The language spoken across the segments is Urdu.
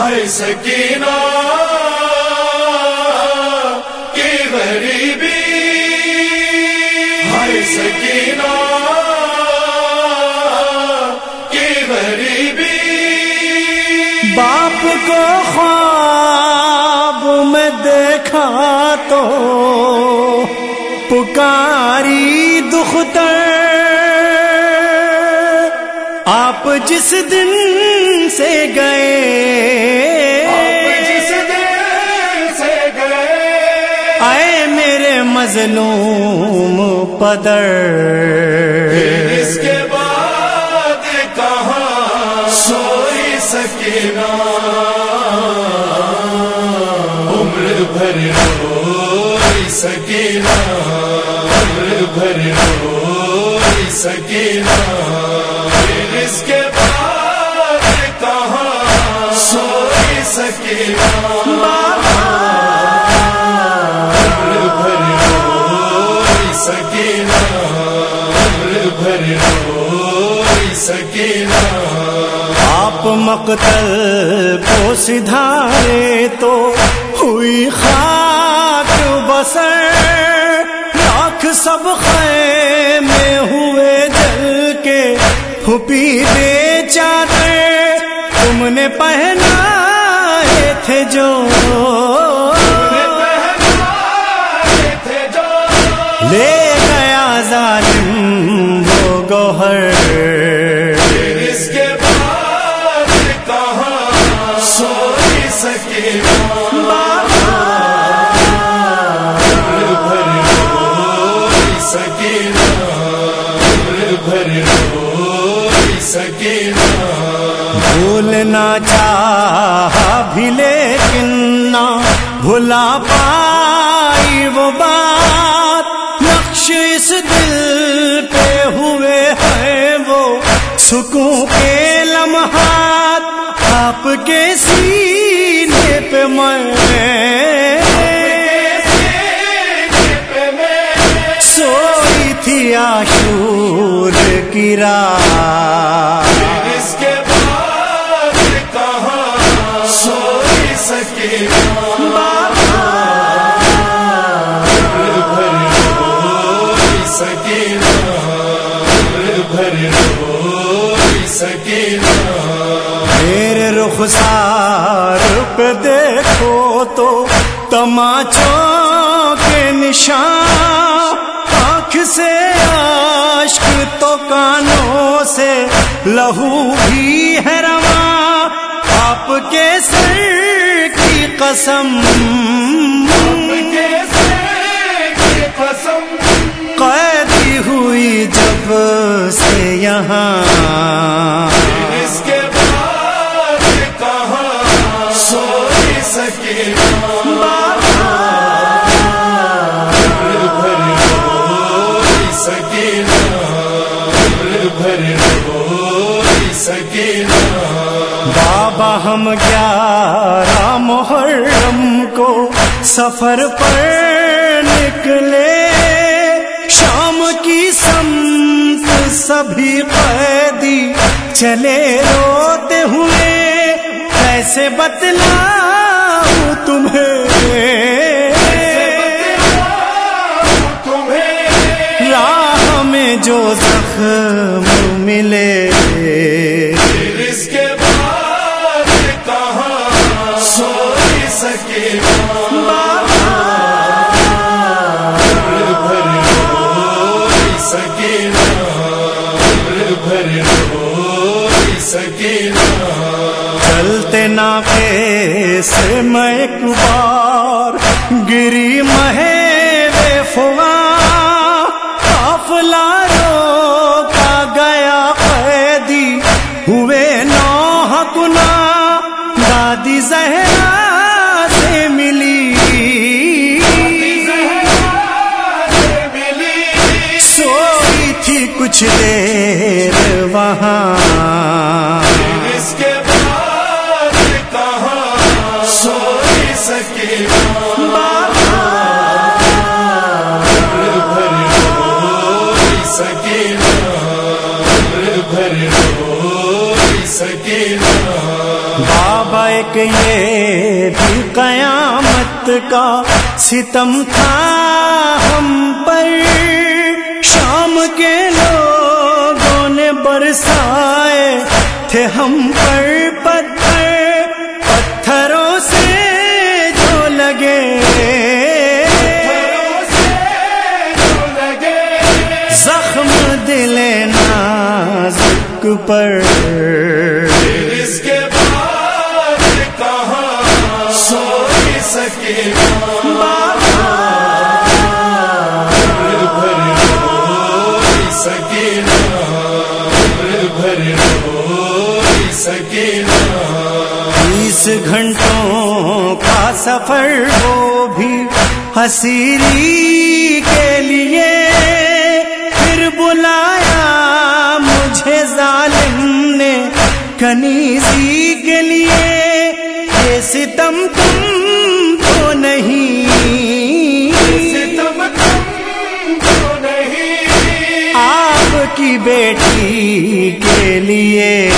ہائے سکینہ، کی غریبی۔ ہائے سکینہ، کی غریبی۔ باپ کو خواب میں دیکھا تو پکاری دختر، آپ جس دن مظلوم پدر۔ اس کے بعد کہاں سوئی سکینہ؟ عمر بھر روئی سکینہ۔ عمر بھر روئی سکینہ۔ اس کے بعد کہاں سوئی سکینہ؟ سکینہ۔ آپ مقتل کو سدھارے تو ہوئی خاک بسر۔ لاکھ سب خیمے ہوئے جل کے پھپی دے چادر۔ تم نے پہنا تھے جو بھولنا چاہا بھی لیکن نہ بھلا پائی وہ بات۔ نقش اس دل پہ ہوئے ہیں وہ۔ سکون کے لمحات آپ کے سینے پہ میں سوئی تھی آشور کی رات میرے رخسار پہ دیکھو تو تماچوں کے نشان، آنکھ سے عشق تو کانوں سے لہو بھی ہے رواں، آپ کے سر کی قسم قیدی ہوئی جب سے یہاں۔ اس کے بعد کہاں سوئی سکے۔ ہم گیارہ محرم کو سفر پر نکلے۔ شام کی سمت سبھی قیدی چلے روتے ہوئے۔ کیسے بتلا تمہیں؟ تمہیں؟ راہ میں جو زخم ملے۔ چلتے ناکے سے میں ایک بار گری مہے فوا قافلہ روکا گیا، قیدی ہوئے نو گنا دادی زہرا کچھ دیر وہاں۔ اس کے بعد کہاں سوئی سکینہ بابا، ایک یہ بھی قیامت کا ستم تھا ہم پر، شام کے برسائے تھے ہم پر پتھر پتھروں سے جو لگے۔ زخم دل نازک پر۔ اس کے بعد کہاں سوئی سکے۔ بیس گھنٹوں کا سفر وہ بھی حسیری کے لیے۔ پھر بلایا مجھے ظالم نے کنیزی کے لیے۔ یہ ستم تم تو نہیں۔ ستم تم تو نہیں۔ آپ کی بیٹی کے لیے۔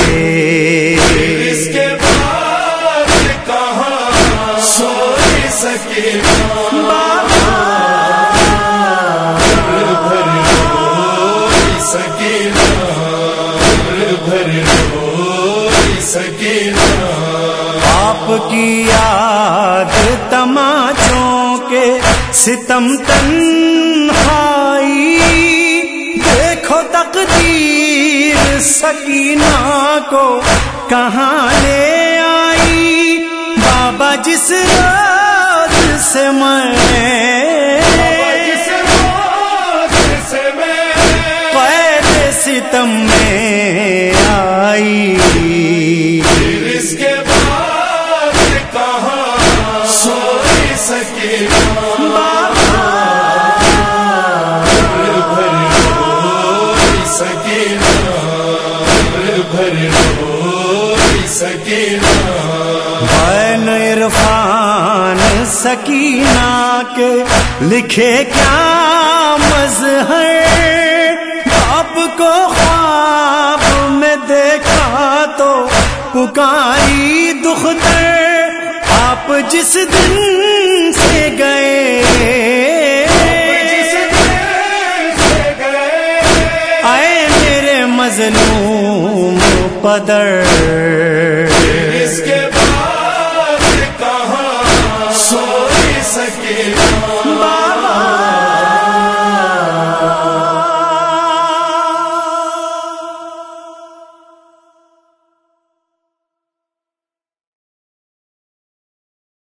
آپ کی یاد تماچوں کے ستم تنہائی دیکھو تقدیر سکینہ کو کہاں لے آئی بابا جس سے میں قید ستم میں آئی۔ اس کے بعد کہاں سوئی سکینہ۔ بھر روئی سکینہ کے لکھے کیا مظہر؟ آپ کو خواب میں دیکھا تو پکاری دختر۔ آپ جس دن سے گئے، آئے میرے مظلوم پدر۔ میرے